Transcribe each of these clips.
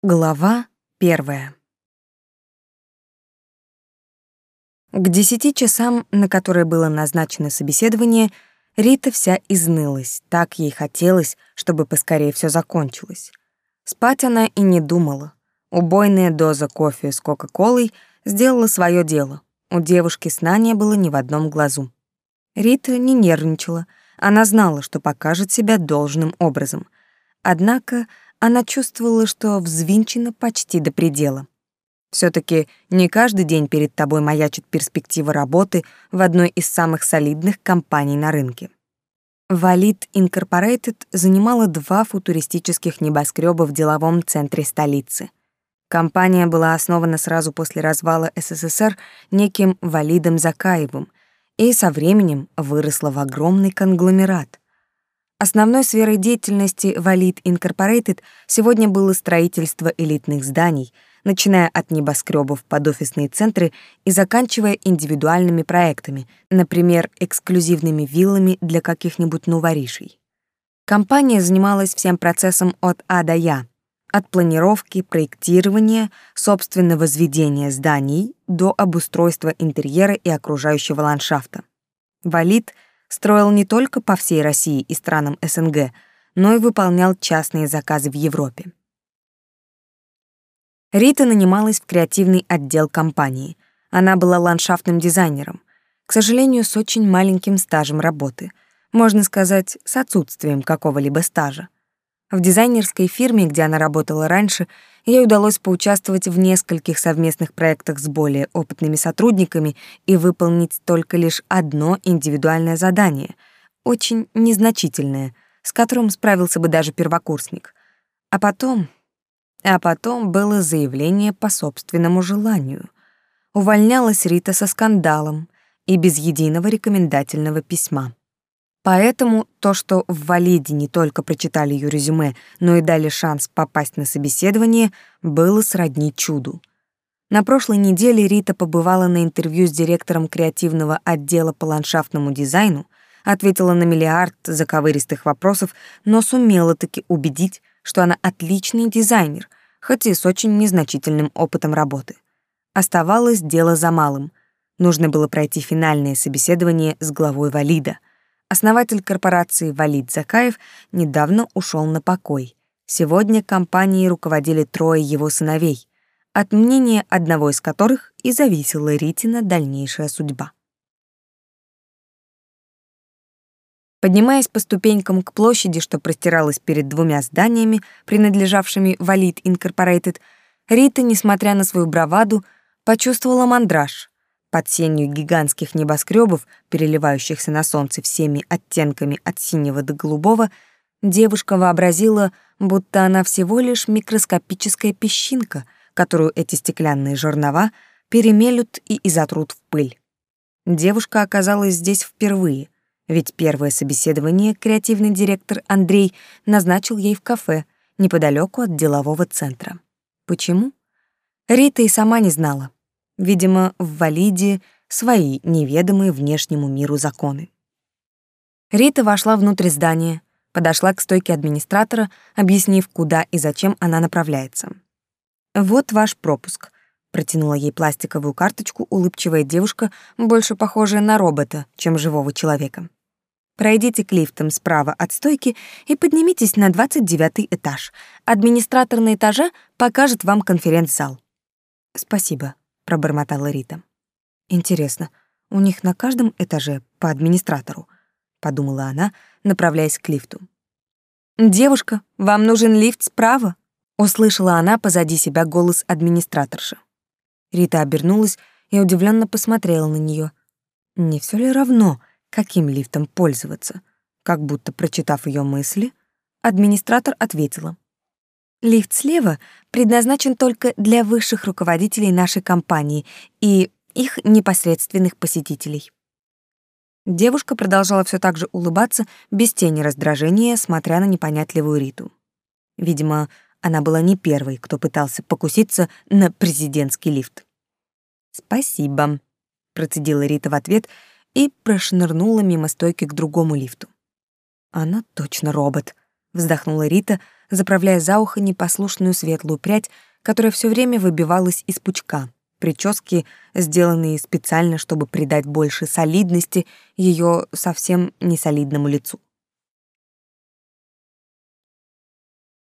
Глава первая. К десяти часам, на которые было назначено собеседование, Рита вся изнылась, так ей хотелось, чтобы поскорее все закончилось. Спать она и не думала. Убойная доза кофе с кока-колой сделала свое дело. У девушки сна не было ни в одном глазу. Рита не нервничала, она знала, что покажет себя должным образом. Однако она чувствовала, что взвинчена почти до предела. все таки не каждый день перед тобой маячит перспектива работы в одной из самых солидных компаний на рынке. Валид Incorporated занимала два футуристических небоскреба в деловом центре столицы. Компания была основана сразу после развала СССР неким Валидом Закаевым и со временем выросла в огромный конгломерат — Основной сферой деятельности Валид Incorporated сегодня было строительство элитных зданий, начиная от небоскребов под офисные центры и заканчивая индивидуальными проектами, например, эксклюзивными виллами для каких-нибудь новоришей. Компания занималась всем процессом от А до Я, от планировки, проектирования, собственного возведения зданий до обустройства интерьера и окружающего ландшафта. Валид — строил не только по всей России и странам СНГ, но и выполнял частные заказы в Европе. Рита нанималась в креативный отдел компании. Она была ландшафтным дизайнером, к сожалению, с очень маленьким стажем работы, можно сказать, с отсутствием какого-либо стажа. В дизайнерской фирме, где она работала раньше, ей удалось поучаствовать в нескольких совместных проектах с более опытными сотрудниками и выполнить только лишь одно индивидуальное задание, очень незначительное, с которым справился бы даже первокурсник. А потом... А потом было заявление по собственному желанию. Увольнялась Рита со скандалом и без единого рекомендательного письма. Поэтому то, что в Валиде не только прочитали ее резюме, но и дали шанс попасть на собеседование, было сродни чуду. На прошлой неделе Рита побывала на интервью с директором креативного отдела по ландшафтному дизайну, ответила на миллиард заковыристых вопросов, но сумела таки убедить, что она отличный дизайнер, хоть и с очень незначительным опытом работы. Оставалось дело за малым. Нужно было пройти финальное собеседование с главой Валида — Основатель корпорации Валид Закаев недавно ушел на покой. Сегодня компанией руководили трое его сыновей, от мнения одного из которых и зависела Ритина дальнейшая судьба. Поднимаясь по ступенькам к площади, что простиралась перед двумя зданиями, принадлежавшими Валид Инкорпорейтед, Рита, несмотря на свою браваду, почувствовала мандраж. Под сенью гигантских небоскребов, переливающихся на солнце всеми оттенками от синего до голубого, девушка вообразила, будто она всего лишь микроскопическая песчинка, которую эти стеклянные жернова перемелют и изотрут в пыль. Девушка оказалась здесь впервые, ведь первое собеседование креативный директор Андрей назначил ей в кафе неподалеку от делового центра. Почему? Рита и сама не знала. Видимо, в Валиде свои неведомые внешнему миру законы. Рита вошла внутрь здания, подошла к стойке администратора, объяснив, куда и зачем она направляется. «Вот ваш пропуск», — протянула ей пластиковую карточку улыбчивая девушка, больше похожая на робота, чем живого человека. Пройдите к лифтам справа от стойки и поднимитесь на 29 этаж. Администратор на этаже покажет вам конференц-зал. Спасибо, пробормотала Рита. Интересно, у них на каждом этаже по администратору, подумала она, направляясь к лифту. Девушка, вам нужен лифт справа, услышала она позади себя голос администраторши. Рита обернулась и удивленно посмотрела на нее. Не все ли равно, каким лифтом пользоваться? Как будто прочитав ее мысли, администратор ответила: Лифт слева предназначен только для высших руководителей нашей компании и их непосредственных посетителей. Девушка продолжала все так же улыбаться, без тени раздражения, смотря на непонятливую Риту. Видимо, она была не первой, кто пытался покуситься на президентский лифт. «Спасибо», — процедила Рита в ответ и прошнырнула мимо стойки к другому лифту. «Она точно робот», — вздохнула Рита, заправляя за ухо непослушную светлую прядь, которая все время выбивалась из пучка. Прически, сделанные специально, чтобы придать больше солидности ее совсем несолидному лицу.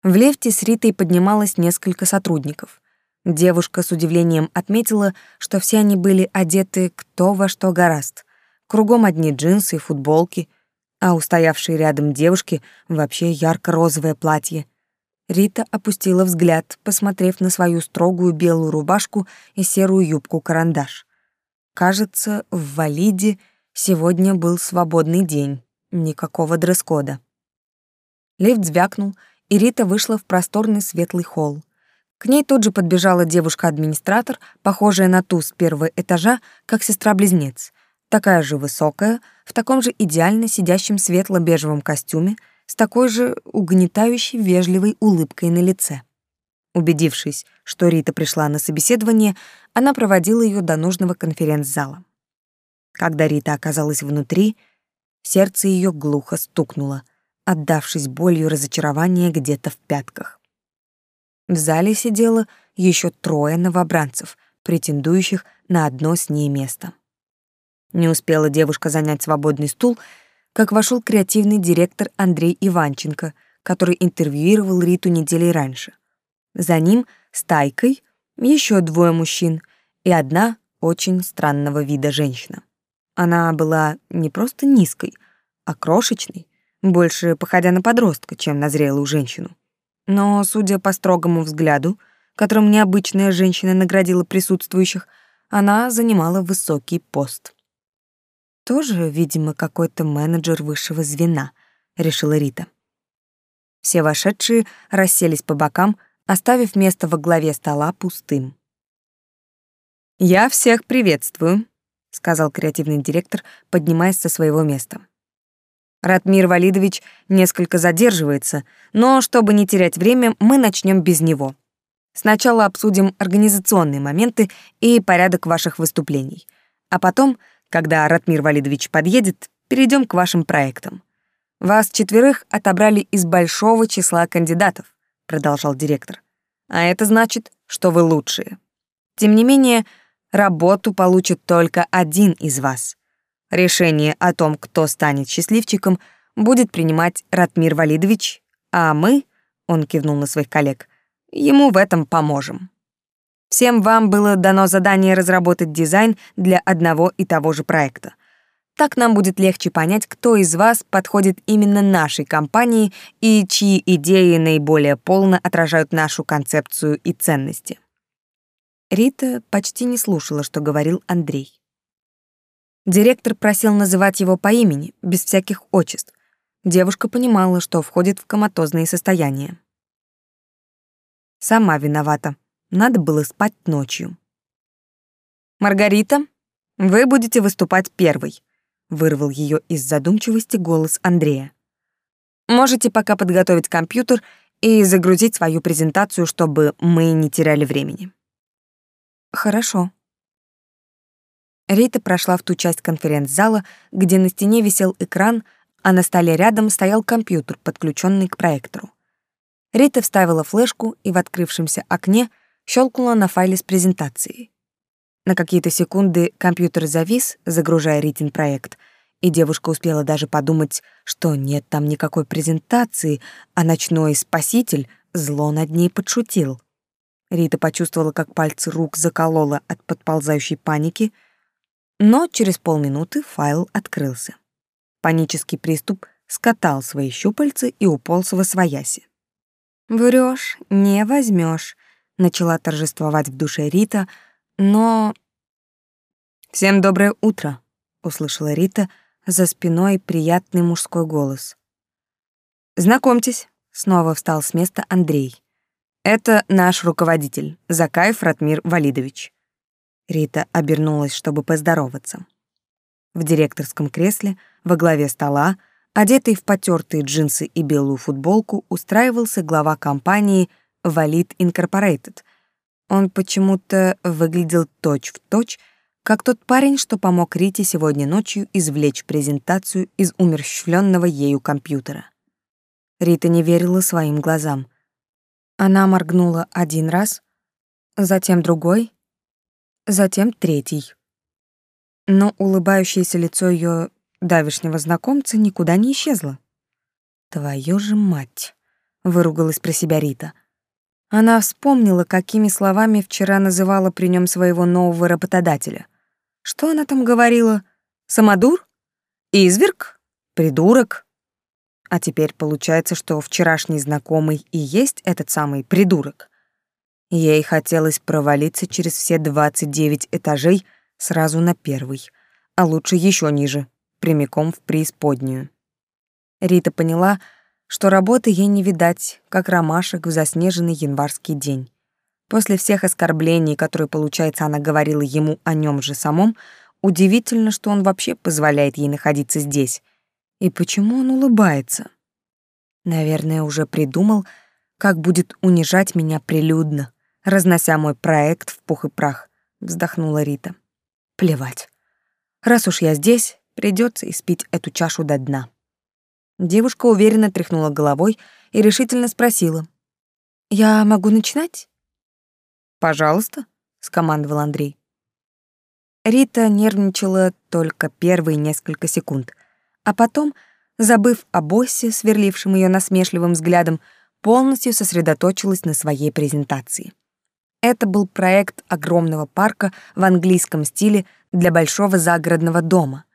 В лифте с Ритой поднималось несколько сотрудников. Девушка с удивлением отметила, что все они были одеты кто во что гораст. Кругом одни джинсы и футболки, а у стоявшей рядом девушки вообще ярко-розовое платье. Рита опустила взгляд, посмотрев на свою строгую белую рубашку и серую юбку-карандаш. Кажется, в Валиде сегодня был свободный день, никакого дресс-кода. Лифт звякнул, и Рита вышла в просторный светлый холл. К ней тут же подбежала девушка-администратор, похожая на ту с первого этажа, как сестра-близнец, такая же высокая, в таком же идеально сидящем светло-бежевом костюме, с такой же угнетающей вежливой улыбкой на лице. Убедившись, что Рита пришла на собеседование, она проводила ее до нужного конференц-зала. Когда Рита оказалась внутри, сердце ее глухо стукнуло, отдавшись болью разочарования где-то в пятках. В зале сидело еще трое новобранцев, претендующих на одно с ней место. Не успела девушка занять свободный стул, как вошел креативный директор Андрей Иванченко, который интервьюировал Риту недели раньше. За ним стайкой еще двое мужчин и одна очень странного вида женщина. Она была не просто низкой, а крошечной, больше походя на подростка, чем на зрелую женщину. Но, судя по строгому взгляду, которым необычная женщина наградила присутствующих, она занимала высокий пост. Тоже, видимо, какой-то менеджер высшего звена, решила Рита. Все вошедшие расселись по бокам, оставив место во главе стола пустым. «Я всех приветствую», — сказал креативный директор, поднимаясь со своего места. Ратмир Валидович несколько задерживается, но чтобы не терять время, мы начнем без него. Сначала обсудим организационные моменты и порядок ваших выступлений, а потом, когда Ратмир Валидович подъедет, перейдем к вашим проектам. Вас четверых отобрали из большого числа кандидатов, продолжал директор. А это значит, что вы лучшие. Тем не менее, работу получит только один из вас. Решение о том, кто станет счастливчиком, будет принимать Ратмир Валидович, а мы, он кивнул на своих коллег, ему в этом поможем. Всем вам было дано задание разработать дизайн для одного и того же проекта. Так нам будет легче понять, кто из вас подходит именно нашей компании и чьи идеи наиболее полно отражают нашу концепцию и ценности. Рита почти не слушала, что говорил Андрей. Директор просил называть его по имени, без всяких отчеств. Девушка понимала, что входит в коматозные состояния. Сама виновата. Надо было спать ночью. «Маргарита, вы будете выступать первой», — вырвал ее из задумчивости голос Андрея. «Можете пока подготовить компьютер и загрузить свою презентацию, чтобы мы не теряли времени». «Хорошо», Рита прошла в ту часть конференц-зала, где на стене висел экран, а на столе рядом стоял компьютер, подключенный к проектору. Рита вставила флешку и в открывшемся окне щелкнула на файле с презентацией. На какие-то секунды компьютер завис, загружая Ритин проект, и девушка успела даже подумать, что нет там никакой презентации, а ночной спаситель зло над ней подшутил. Рита почувствовала, как пальцы рук заколола от подползающей паники — но через полминуты файл открылся. Панический приступ скатал свои щупальца и уполз во свояси. «Врёшь, не возьмёшь», — начала торжествовать в душе Рита, но... «Всем доброе утро», — услышала Рита за спиной приятный мужской голос. «Знакомьтесь», — снова встал с места Андрей. «Это наш руководитель, Закаев Ратмир Валидович». Рита обернулась, чтобы поздороваться. В директорском кресле, во главе стола, одетый в потертые джинсы и белую футболку, устраивался глава компании Valid Incorporated. Он почему-то выглядел точь-в-точь, как тот парень, что помог Рите сегодня ночью извлечь презентацию из умерщвленного ею компьютера. Рита не верила своим глазам. Она моргнула один раз, затем другой, затем третий. Но улыбающееся лицо ее давешнего знакомца никуда не исчезло. «Твою же мать!» — выругалась про себя Рита. Она вспомнила, какими словами вчера называла при нем своего нового работодателя. Что она там говорила? Самодур? Изверг? Придурок? А теперь получается, что вчерашний знакомый и есть этот самый придурок. Ей хотелось провалиться через все 29 этажей сразу на первый, а лучше еще ниже, прямиком в преисподнюю. Рита поняла, что работы ей не видать, как ромашек в заснеженный январский день. После всех оскорблений, которые, получается, она говорила ему о нем же самом, удивительно, что он вообще позволяет ей находиться здесь, и почему он улыбается? Наверное, уже придумал, как будет унижать меня прилюдно, разнося мой проект в пух и прах, вздохнула Рита. Плевать. Раз уж я здесь, придется испить эту чашу до дна. Девушка уверенно тряхнула головой и решительно спросила: "Я могу начинать?" "Пожалуйста", скомандовал Андрей. Рита нервничала только первые несколько секунд, а потом, забыв о боссе, сверлившем ее насмешливым взглядом, полностью сосредоточилась на своей презентации. Это был проект огромного парка в английском стиле для большого загородного дома.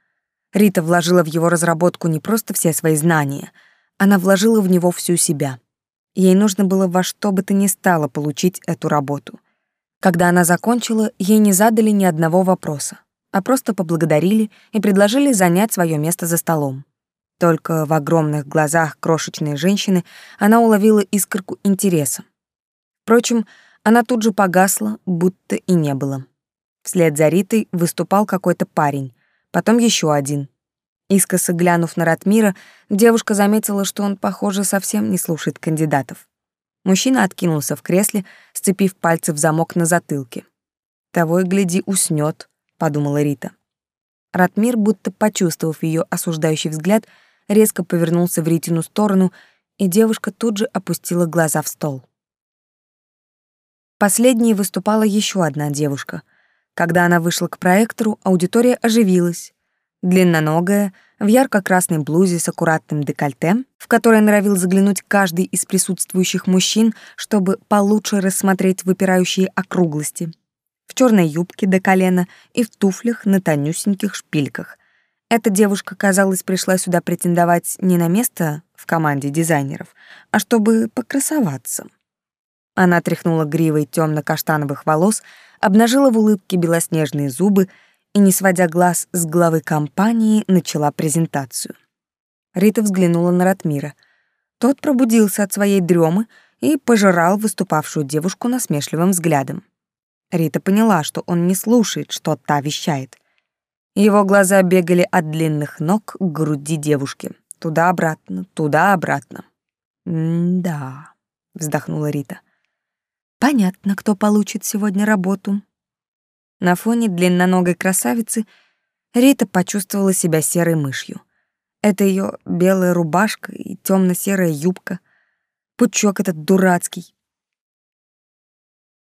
Рита вложила в его разработку не просто все свои знания, она вложила в него всю себя. Ей нужно было во что бы то ни стало получить эту работу. Когда она закончила, ей не задали ни одного вопроса а просто поблагодарили и предложили занять свое место за столом. Только в огромных глазах крошечной женщины она уловила искорку интереса. Впрочем, она тут же погасла, будто и не было. Вслед за Ритой выступал какой-то парень, потом еще один. Искоса глянув на Ратмира, девушка заметила, что он, похоже, совсем не слушает кандидатов. Мужчина откинулся в кресле, сцепив пальцы в замок на затылке. Того и гляди, уснет, подумала Рита. Ратмир, будто почувствовав ее осуждающий взгляд, резко повернулся в Ритину сторону, и девушка тут же опустила глаза в стол. Последней выступала еще одна девушка. Когда она вышла к проектору, аудитория оживилась. Длинноногая, в ярко-красной блузе с аккуратным декольте, в которой норовил заглянуть каждый из присутствующих мужчин, чтобы получше рассмотреть выпирающие округлости — в черной юбке до колена и в туфлях на тонюсеньких шпильках. Эта девушка, казалось, пришла сюда претендовать не на место в команде дизайнеров, а чтобы покрасоваться. Она тряхнула гривой темно-каштановых волос, обнажила в улыбке белоснежные зубы и, не сводя глаз с главы компании, начала презентацию. Рита взглянула на Ратмира. Тот пробудился от своей дремы и пожирал выступавшую девушку насмешливым взглядом. Рита поняла, что он не слушает, что та вещает. Его глаза бегали от длинных ног к груди девушки. Туда-обратно, туда-обратно. «М-да», — вздохнула Рита. «Понятно, кто получит сегодня работу». На фоне длинноногой красавицы Рита почувствовала себя серой мышью. Это ее белая рубашка и темно серая юбка, пучок этот дурацкий,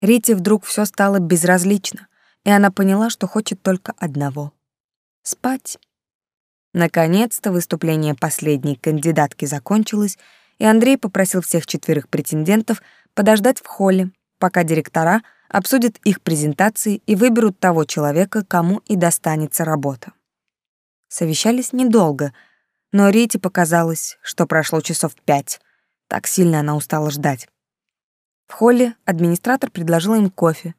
Рите вдруг все стало безразлично, и она поняла, что хочет только одного — спать. Наконец-то выступление последней кандидатки закончилось, и Андрей попросил всех четверых претендентов подождать в холле, пока директора обсудят их презентации и выберут того человека, кому и достанется работа. Совещались недолго, но Рите показалось, что прошло часов пять. Так сильно она устала ждать. В холле администратор предложил им кофе.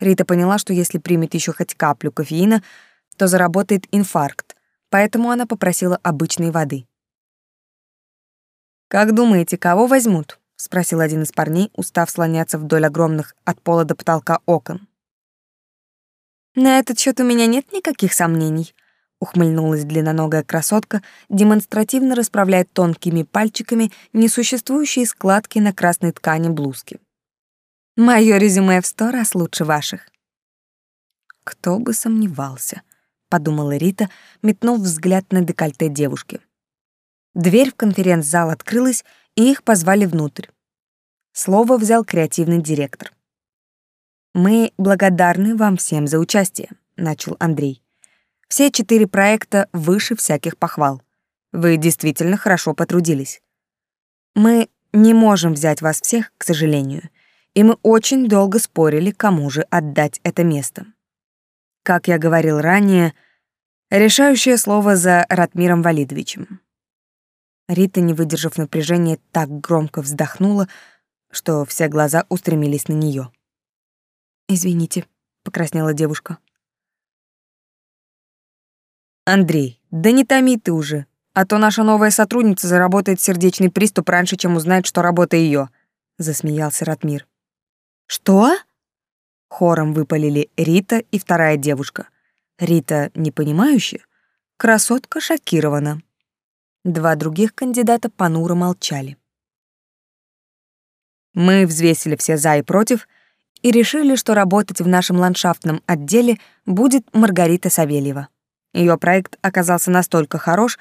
Рита поняла, что если примет еще хоть каплю кофеина, то заработает инфаркт, поэтому она попросила обычной воды. «Как думаете, кого возьмут?» — спросил один из парней, устав слоняться вдоль огромных от пола до потолка окон. «На этот счет у меня нет никаких сомнений», — ухмыльнулась длинноногая красотка, демонстративно расправляя тонкими пальчиками несуществующие складки на красной ткани блузки. Мое резюме в сто раз лучше ваших. Кто бы сомневался, подумала Рита, метнув взгляд на декольте девушки. Дверь в конференц-зал открылась, и их позвали внутрь. Слово взял креативный директор. «Мы благодарны вам всем за участие», — начал Андрей. «Все четыре проекта выше всяких похвал. Вы действительно хорошо потрудились. Мы не можем взять вас всех, к сожалению, и мы очень долго спорили, кому же отдать это место. Как я говорил ранее, решающее слово за Ратмиром Валидовичем. Рита, не выдержав напряжения, так громко вздохнула, что все глаза устремились на нее. «Извините», — покраснела девушка. «Андрей, да не томи ты уже, а то наша новая сотрудница заработает сердечный приступ раньше, чем узнает, что работа ее», — засмеялся Ратмир. «Что?» Хором выпалили Рита и вторая девушка. Рита непонимающая, красотка шокирована. Два других кандидата понуро молчали. Мы взвесили все «за» и «против» и решили, что работать в нашем ландшафтном отделе будет Маргарита Савельева. Ее проект оказался настолько хорош,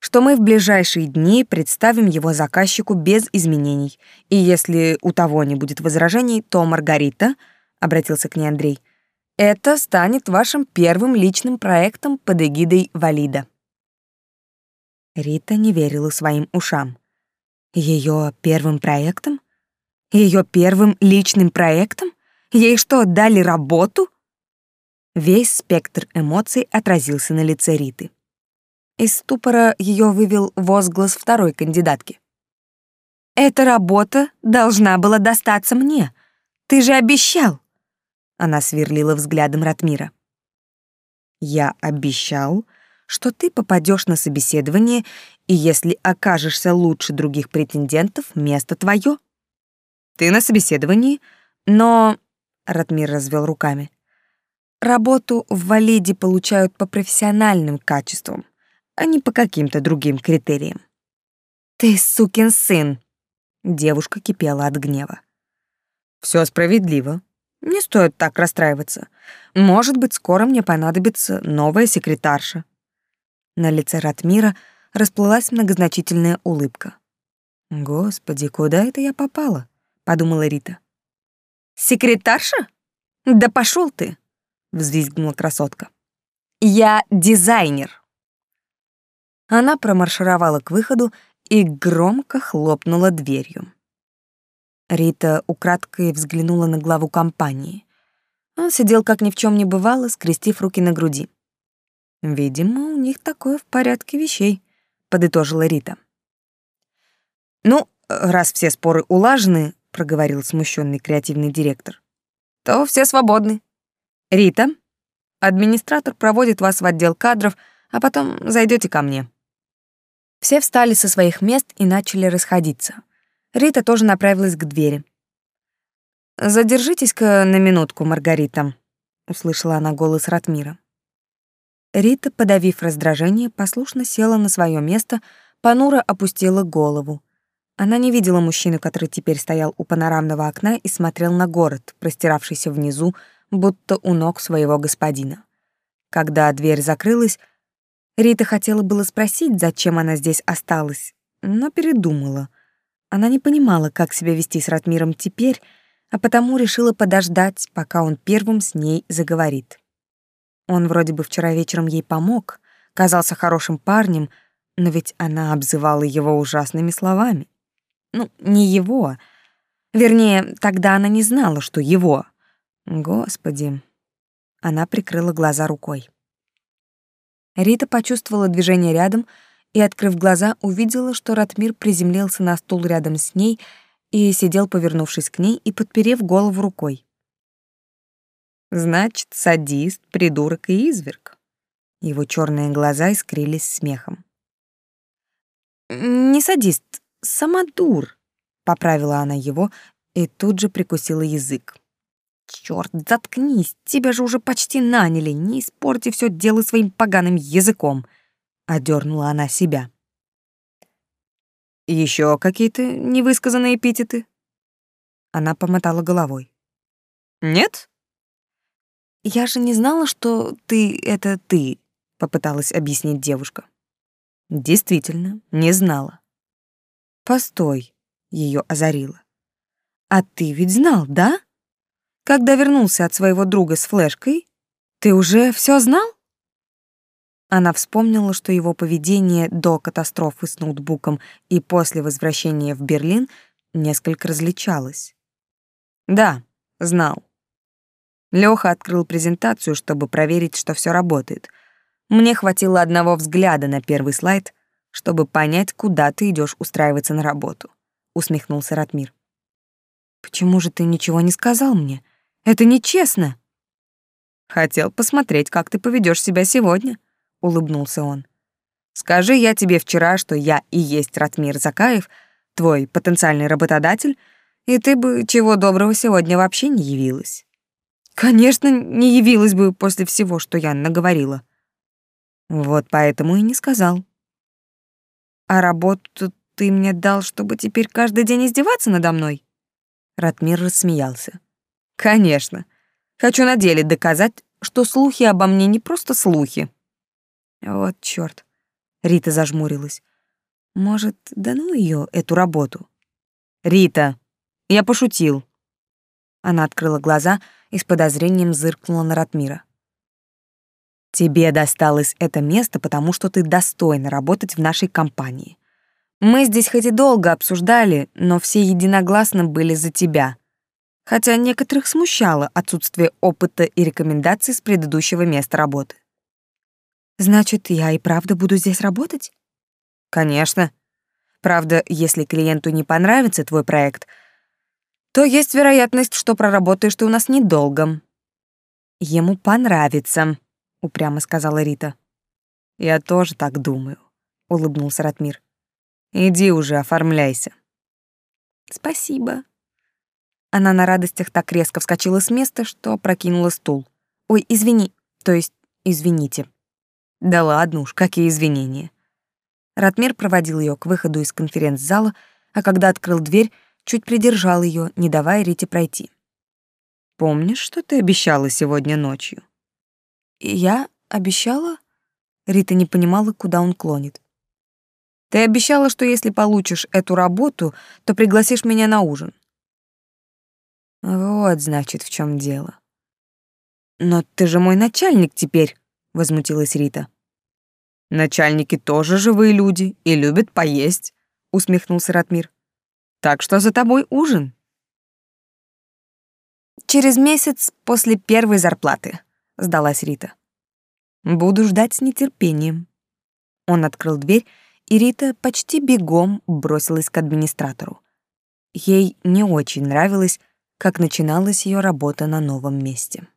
что мы в ближайшие дни представим его заказчику без изменений. И если у того не будет возражений, то Маргарита, — обратился к ней Андрей, — это станет вашим первым личным проектом под эгидой Валида. Рита не верила своим ушам. Ее первым проектом? Ее первым личным проектом? Ей что, дали работу? Весь спектр эмоций отразился на лице Риты. Из ступора ее вывел возглас второй кандидатки. «Эта работа должна была достаться мне. Ты же обещал!» Она сверлила взглядом Ратмира. «Я обещал, что ты попадешь на собеседование, и если окажешься лучше других претендентов, место твое. Ты на собеседовании, но...» Ратмир развел руками. «Работу в Валиде получают по профессиональным качествам а не по каким-то другим критериям. «Ты сукин сын!» Девушка кипела от гнева. Все справедливо. Не стоит так расстраиваться. Может быть, скоро мне понадобится новая секретарша». На лице Ратмира расплылась многозначительная улыбка. «Господи, куда это я попала?» — подумала Рита. «Секретарша? Да пошел ты!» — взвизгнула красотка. «Я дизайнер». Она промаршировала к выходу и громко хлопнула дверью. Рита украдкой взглянула на главу компании. Он сидел как ни в чем не бывало, скрестив руки на груди. «Видимо, у них такое в порядке вещей», — подытожила Рита. «Ну, раз все споры улажены», — проговорил смущенный креативный директор, «то все свободны. Рита, администратор проводит вас в отдел кадров, а потом зайдете ко мне». Все встали со своих мест и начали расходиться. Рита тоже направилась к двери. «Задержитесь-ка на минутку, Маргарита», — услышала она голос Ратмира. Рита, подавив раздражение, послушно села на свое место, понуро опустила голову. Она не видела мужчину, который теперь стоял у панорамного окна и смотрел на город, простиравшийся внизу, будто у ног своего господина. Когда дверь закрылась, Рита хотела было спросить, зачем она здесь осталась, но передумала. Она не понимала, как себя вести с Ратмиром теперь, а потому решила подождать, пока он первым с ней заговорит. Он вроде бы вчера вечером ей помог, казался хорошим парнем, но ведь она обзывала его ужасными словами. Ну, не его. Вернее, тогда она не знала, что его. Господи. Она прикрыла глаза рукой. Рита почувствовала движение рядом и, открыв глаза, увидела, что Ратмир приземлился на стул рядом с ней и сидел, повернувшись к ней и подперев голову рукой. «Значит, садист, придурок и изверг». Его черные глаза искрились смехом. «Не садист, самодур», — поправила она его и тут же прикусила язык. Черт, заткнись, тебя же уже почти наняли, не испорти все дело своим поганым языком, одернула она себя. Еще какие-то невысказанные эпитеты? Она помотала головой. Нет? Я же не знала, что ты это ты, попыталась объяснить девушка. Действительно, не знала. Постой, ее озарило. А ты ведь знал, да? Когда вернулся от своего друга с флешкой, ты уже все знал? Она вспомнила, что его поведение до катастрофы с ноутбуком и после возвращения в Берлин несколько различалось. Да, знал. Лёха открыл презентацию, чтобы проверить, что все работает. Мне хватило одного взгляда на первый слайд, чтобы понять, куда ты идешь устраиваться на работу, усмехнулся Ратмир. Почему же ты ничего не сказал мне? Это нечестно. Хотел посмотреть, как ты поведешь себя сегодня, улыбнулся он. Скажи я тебе вчера, что я и есть Ратмир Закаев, твой потенциальный работодатель, и ты бы чего доброго сегодня вообще не явилась. Конечно, не явилась бы после всего, что я наговорила. Вот поэтому и не сказал. А работу ты мне дал, чтобы теперь каждый день издеваться надо мной? Ратмир рассмеялся. Конечно. Хочу на деле доказать, что слухи обо мне не просто слухи. Вот чёрт. Рита зажмурилась. Может, да ну её, эту работу. Рита, я пошутил. Она открыла глаза и с подозрением зыркнула на Ратмира. Тебе досталось это место, потому что ты достойна работать в нашей компании. Мы здесь хоть и долго обсуждали, но все единогласно были за тебя. Хотя некоторых смущало отсутствие опыта и рекомендаций с предыдущего места работы. Значит, я и правда буду здесь работать? Конечно. Правда, если клиенту не понравится твой проект, то есть вероятность, что проработаешь ты у нас недолго. Ему понравится, упрямо сказала Рита. Я тоже так думаю, улыбнулся Ратмир. Иди уже, оформляйся. Спасибо. Она на радостях так резко вскочила с места, что прокинула стул. Ой, извини, то есть извините. Да ладно уж, какие извинения. Ратмир проводил ее к выходу из конференц-зала, а когда открыл дверь, чуть придержал ее, не давая Рите пройти. Помнишь, что ты обещала сегодня ночью? Я обещала? Рита не понимала, куда он клонит. Ты обещала, что если получишь эту работу, то пригласишь меня на ужин. Вот, значит, в чем дело. Но ты же мой начальник теперь, возмутилась Рита. Начальники тоже живые люди и любят поесть, усмехнулся Ратмир. Так что за тобой ужин. Через месяц после первой зарплаты, сдалась Рита. Буду ждать с нетерпением. Он открыл дверь и Рита почти бегом бросилась к администратору. Ей не очень нравилось, как начиналась ее работа на новом месте.